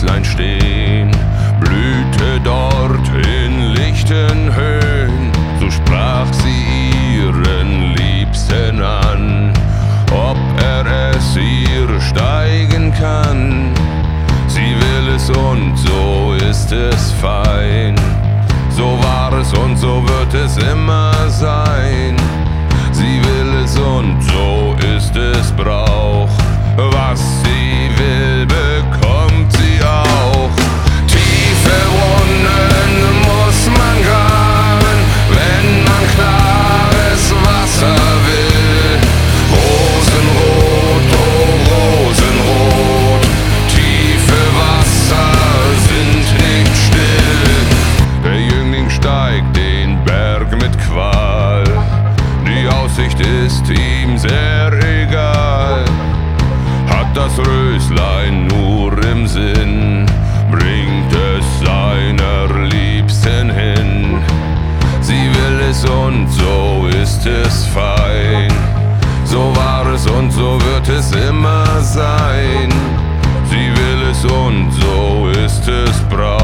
Häuslein stehen, blühte dort in lichten Höhen, so sprach sie ihren Liebsten an, ob er es ihr steigen kann. Sie will es und so ist es fein, so war es und so wird es immer. Röslein nur im Sinn, bringt es seiner Liebsten hin. Sie will es und so ist es fein. So war es und so wird es immer sein. Sie will es und so ist es Brauch.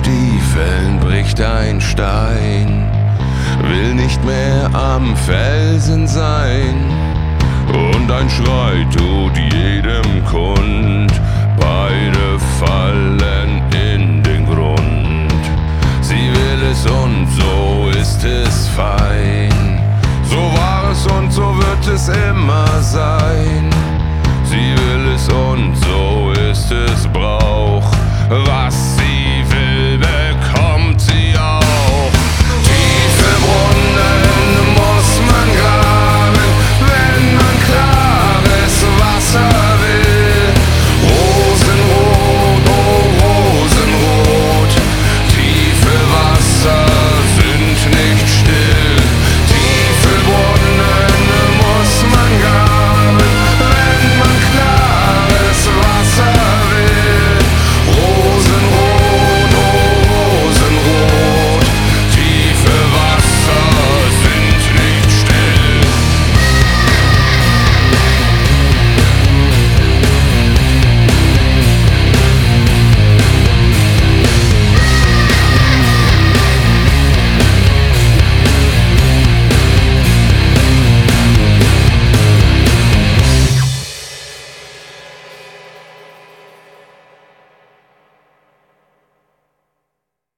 Stiefeln bricht ein Stein, will nicht mehr am Felsen sein. Und ein Schrei tut jedem kund, beide fallen in den Grund. Sie will es und so ist es fein. So war es und so wird es immer sein. Sie will es und so ist es Brauch. Was